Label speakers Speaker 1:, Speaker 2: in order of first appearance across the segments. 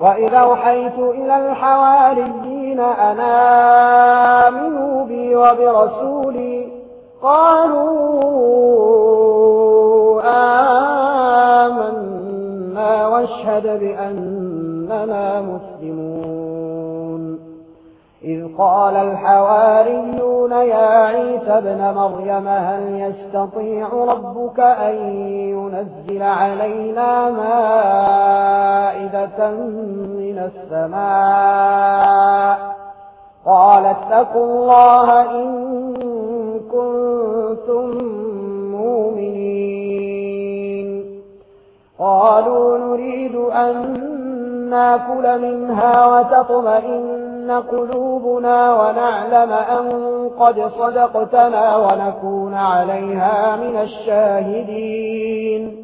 Speaker 1: وإذا أوحيت إلى الحواريين أنا آمنوا بي وبرسولي قالوا آمنا واشهد بأننا مسلمون إذ قال الحواريون يا عيسى بن مريم هل يستطيع ربك أن ينزل علينا مال من السماء. قال اتقوا الله إن كنتم مؤمنين. قالوا نريد أن نأكل منها وتطمئن قلوبنا ونعلم أن قد صدقتنا ونكون عليها من الشاهدين.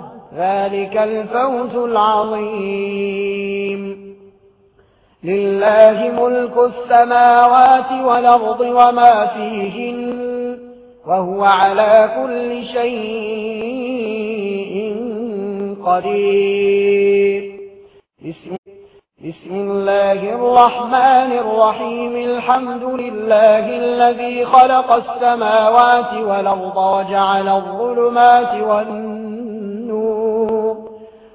Speaker 1: ذلك الفوز العظيم. لله ملك السماوات والأرض وما فيهن وهو على كل شيء قدير. بسم, بسم الله الرحمن الرحيم. الحمد لله الذي خلق السماوات والأرض وجعل الظلمات والنور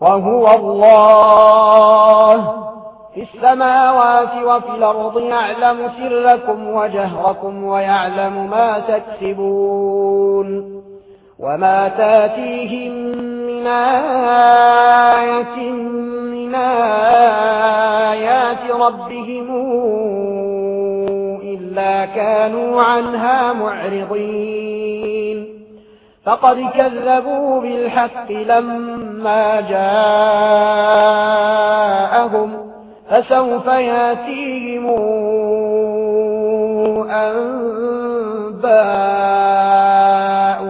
Speaker 1: وهو الله. في السماوات وفي الأرض يعلم سركم وجهركم ويعلم ما تكسبون. وما تأتيهم من آية من آيات ربهم إلا كانوا عنها معرضين. فقد كذبوا بالحق لما جاءهم فسوف ياتيهم أنباء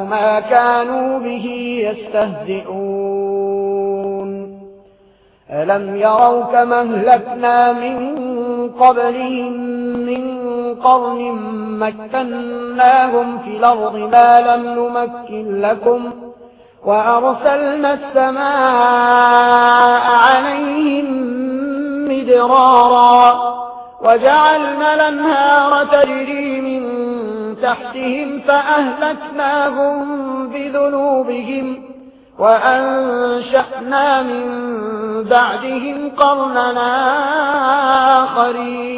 Speaker 1: ما كانوا به يستهزئون ألم يروا كما اهلكنا من قبلهم من قرن مكناهم في الأرض ما لم نمكن لكم وأرسلنا السماء عليهم مدرارا وجعلنا الأنهار تجري من تحتهم فأهلكناهم بذنوبهم وأنشأنا من بعدهم قرننا آخرين